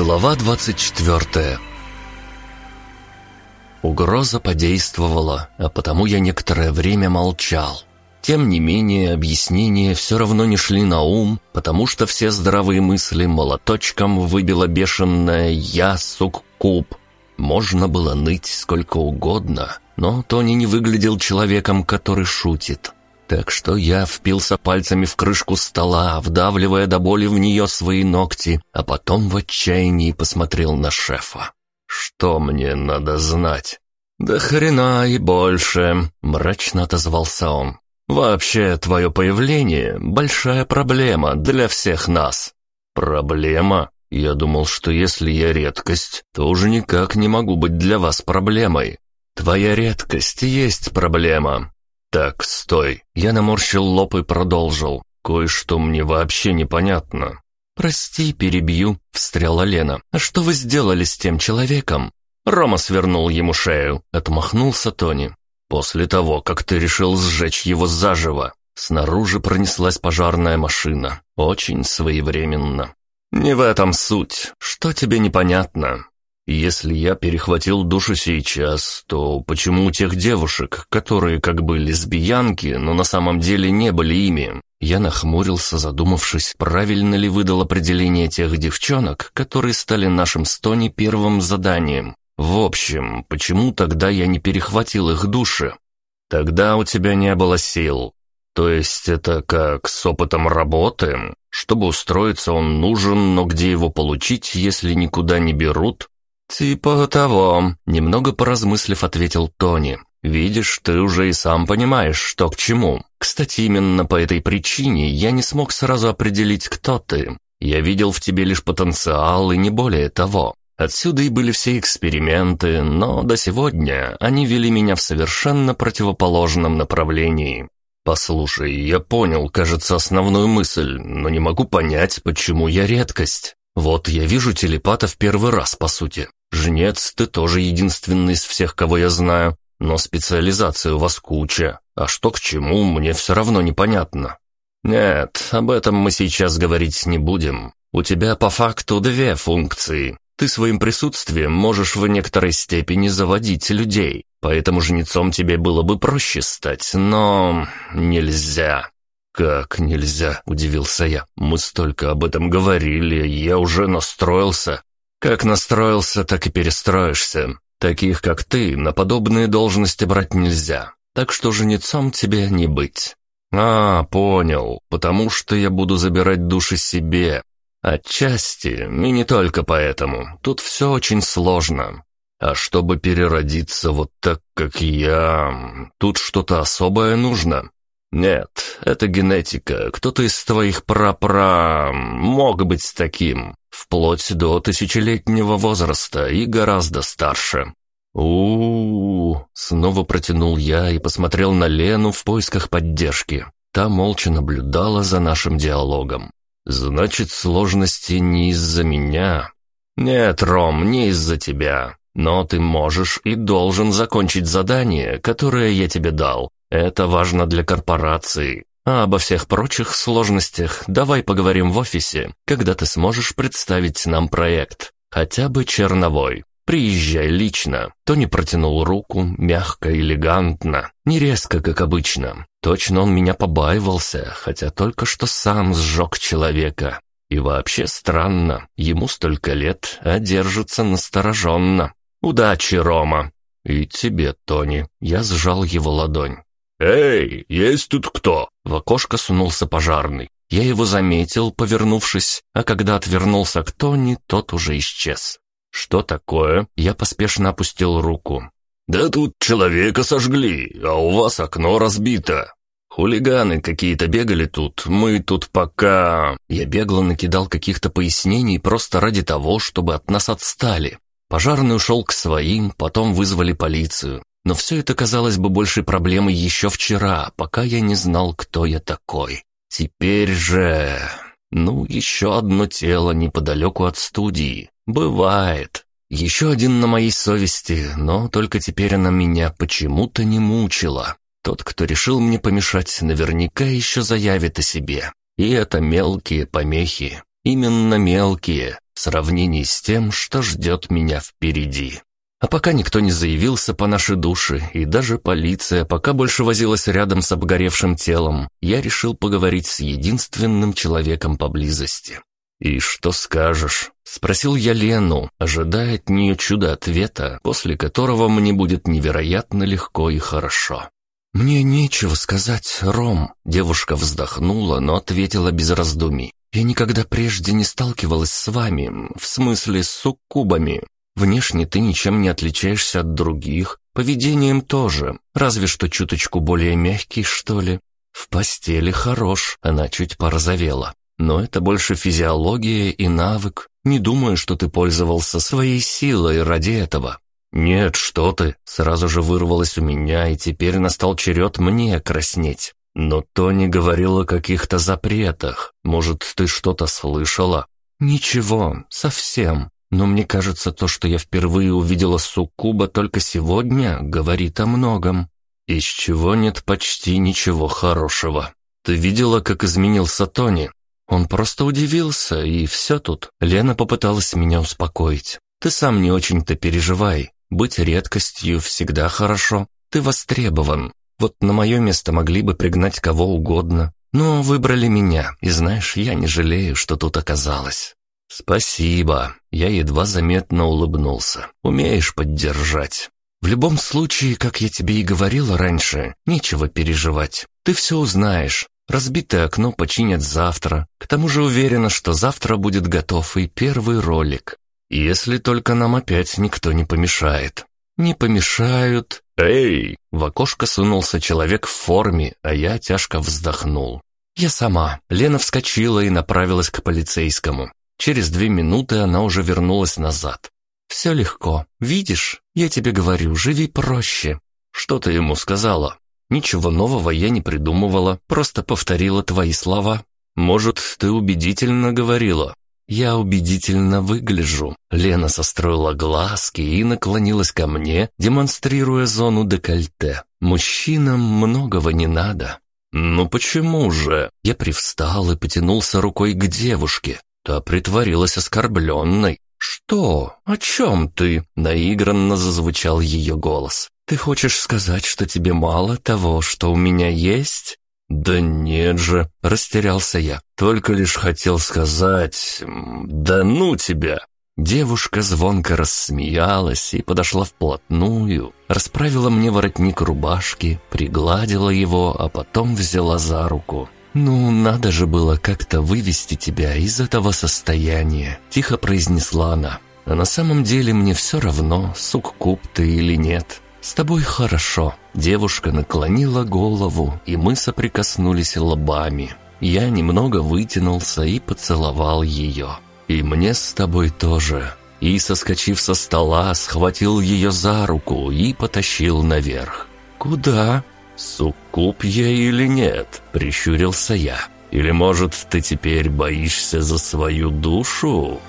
Глава 24 Угроза подействовала, а потому я некоторое время молчал. Тем не менее, объяснения все равно не шли на ум, потому что все здравые мысли молоточком выбило бешеное «я, суккуб». Можно было ныть сколько угодно, но Тони не выглядел человеком, который шутит. Так что я впился пальцами в крышку стола, вдавливая до боли в нее свои ногти, а потом в отчаянии посмотрел на шефа. «Что мне надо знать?» «Да хрена и больше», — мрачно отозвался он. «Вообще, твое появление — большая проблема для всех нас». «Проблема? Я думал, что если я редкость, то уже никак не могу быть для вас проблемой. Твоя редкость есть проблема. «Так, стой!» Я наморщил лоб и продолжил. «Кое-что мне вообще непонятно». «Прости, перебью», — встряла Лена. «А что вы сделали с тем человеком?» Рома свернул ему шею, отмахнулся Тони. «После того, как ты решил сжечь его заживо, снаружи пронеслась пожарная машина. Очень своевременно». «Не в этом суть. Что тебе непонятно?» Если я перехватил душу сейчас, то почему у тех девушек, которые как бы лесбиянки, но на самом деле не были ими? Я нахмурился, задумавшись, правильно ли выдал определение тех девчонок, которые стали нашим стони первым заданием. В общем, почему тогда я не перехватил их души? Тогда у тебя не было сил. То есть это как с опытом работы? Чтобы устроиться, он нужен, но где его получить, если никуда не берут? «Типа того», — немного поразмыслив, ответил Тони. «Видишь, ты уже и сам понимаешь, что к чему. Кстати, именно по этой причине я не смог сразу определить, кто ты. Я видел в тебе лишь потенциал и не более того. Отсюда и были все эксперименты, но до сегодня они вели меня в совершенно противоположном направлении. Послушай, я понял, кажется, основную мысль, но не могу понять, почему я редкость. Вот я вижу телепата в первый раз, по сути. Жнец, ты тоже единственный из всех, кого я знаю, но специализации у вас куча, а что к чему, мне все равно непонятно. Нет, об этом мы сейчас говорить не будем. У тебя по факту две функции. Ты своим присутствием можешь в некоторой степени заводить людей, поэтому жнецом тебе было бы проще стать, но нельзя. «Как нельзя?» – удивился я. «Мы столько об этом говорили, я уже настроился. Как настроился, так и перестроишься. Таких, как ты, на подобные должности брать нельзя. Так что жнецом тебе не быть. А, понял, потому что я буду забирать души себе. Отчасти, и не только поэтому. Тут все очень сложно. А чтобы переродиться вот так, как я, тут что-то особое нужно. Нет, это генетика. Кто-то из твоих прапра мог быть таким вплоть до тысячелетнего возраста и гораздо старше. у у, -у снова протянул я и посмотрел на Лену в поисках поддержки. Та молча наблюдала за нашим диалогом. «Значит, сложности не из-за меня?» «Нет, Ром, не из-за тебя. Но ты можешь и должен закончить задание, которое я тебе дал. Это важно для корпорации. А обо всех прочих сложностях давай поговорим в офисе, когда ты сможешь представить нам проект. Хотя бы черновой. Приезжай лично. Тони протянул руку, мягко, элегантно, не резко, как обычно. Точно он меня побаивался, хотя только что сам сжег человека. И вообще странно, ему столько лет, а держится настороженно. Удачи, Рома. И тебе, Тони. Я сжал его ладонь. «Эй, есть тут кто?» В окошко сунулся пожарный. Я его заметил, повернувшись, а когда отвернулся к Тони, тот уже исчез. «Что такое?» Я поспешно опустил руку. «Да тут человека сожгли, а у вас окно разбито. Хулиганы какие-то бегали тут, мы тут пока...» Я бегло накидал каких-то пояснений просто ради того, чтобы от нас отстали. Пожарный ушел к своим, потом вызвали полицию. Но все это казалось бы большей проблемой еще вчера, пока я не знал, кто я такой. Теперь же... Ну, еще одно тело неподалеку от студии. Бывает. Еще один на моей совести, но только теперь она меня почему-то не мучила. Тот, кто решил мне помешать, наверняка еще заявит о себе. И это мелкие помехи. Именно мелкие, в сравнении с тем, что ждет меня впереди. А пока никто не заявился по нашей душе, и даже полиция пока больше возилась рядом с обгоревшим телом, я решил поговорить с единственным человеком поблизости. «И что скажешь?» — спросил я Лену, ожидая от нее чуда ответа, после которого мне будет невероятно легко и хорошо. «Мне нечего сказать, Ром», — девушка вздохнула, но ответила без раздумий. «Я никогда прежде не сталкивалась с вами, в смысле с суккубами. Внешне ты ничем не отличаешься от других, поведением тоже, разве что чуточку более мягкий, что ли. В постели хорош, она чуть порозовела. Но это больше физиология и навык. Не думаю, что ты пользовался своей силой ради этого. Нет, что ты, сразу же вырвалось у меня, и теперь настал черед мне краснеть. Но Тони говорил о каких-то запретах. Может, ты что-то слышала? Ничего, совсем. Но мне кажется, то, что я впервые увидела суккуба только сегодня, говорит о многом. Из чего нет почти ничего хорошего. Ты видела, как изменился Тони? Он просто удивился, и все тут. Лена попыталась меня успокоить. Ты сам не очень-то переживай. Быть редкостью всегда хорошо. Ты востребован. Вот на мое место могли бы пригнать кого угодно. Но выбрали меня, и знаешь, я не жалею, что тут оказалось. «Спасибо». Я едва заметно улыбнулся. «Умеешь поддержать». «В любом случае, как я тебе и говорила раньше, нечего переживать. Ты все узнаешь. Разбитое окно починят завтра. К тому же уверена, что завтра будет готов и первый ролик. Если только нам опять никто не помешает». «Не помешают». «Эй!» В окошко сунулся человек в форме, а я тяжко вздохнул. «Я сама». Лена вскочила и направилась к полицейскому. Через две минуты она уже вернулась назад. «Все легко. Видишь? Я тебе говорю, живи проще». «Что ты ему сказала?» «Ничего нового я не придумывала, просто повторила твои слова. Может, ты убедительно говорила?» «Я убедительно выгляжу». Лена состроила глазки и наклонилась ко мне, демонстрируя зону декольте. «Мужчинам многого не надо». «Ну почему же?» Я привстал и потянулся рукой к девушке. Та притворилась оскорбленной. «Что? О чем ты?» — наигранно зазвучал ее голос. «Ты хочешь сказать, что тебе мало того, что у меня есть?» «Да нет же», — растерялся я. «Только лишь хотел сказать... Да ну тебя!» Девушка звонко рассмеялась и подошла вплотную, расправила мне воротник рубашки, пригладила его, а потом взяла за руку. «Ну, надо же было как-то вывести тебя из этого состояния», — тихо произнесла она. «А на самом деле мне все равно, суккуб ты или нет. С тобой хорошо». Девушка наклонила голову, и мы соприкоснулись лбами. Я немного вытянулся и поцеловал ее. «И мне с тобой тоже». И, соскочив со стола, схватил ее за руку и потащил наверх. «Куда?» «Суккуб я или нет?» — прищурился я. «Или, может, ты теперь боишься за свою душу?»